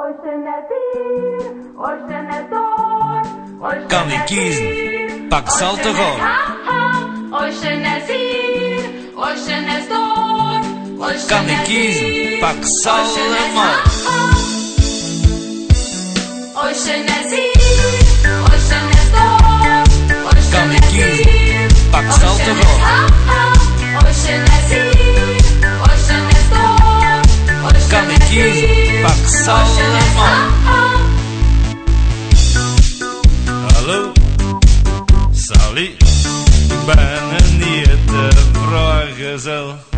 Ой ще не ти, ой ще не той, Kan ik kiezen, pak Salterol. Ой ще не зір, ой ще не здор, Kan ik kiezen, pak Salterol. Ой ще не зір, Hello, Sally, ben een niet te vragen.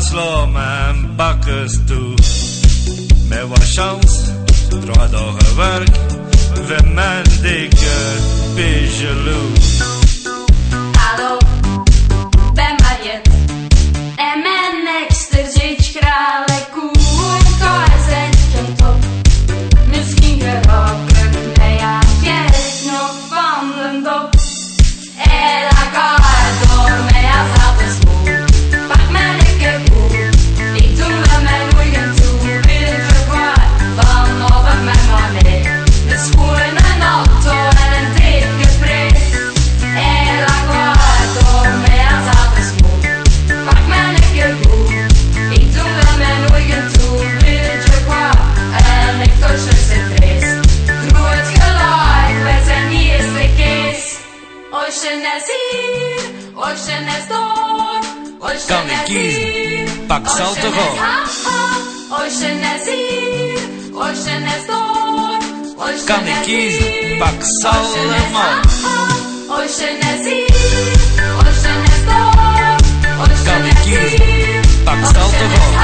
slom en bakkes toe. Met wat chans, droog werk. we mijn dikke pigeloe. שנזהיר, אוי שנסדור, אוי שנזהיר, פגסל טרור. אוי שנזהיר, אוי שנסדור, אוי שנזהיר, פגסל למור. אוי שנזהיר, אוי שנסדור, אוי שנזהיר, פגסל טרור.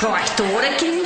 Pastora aqui.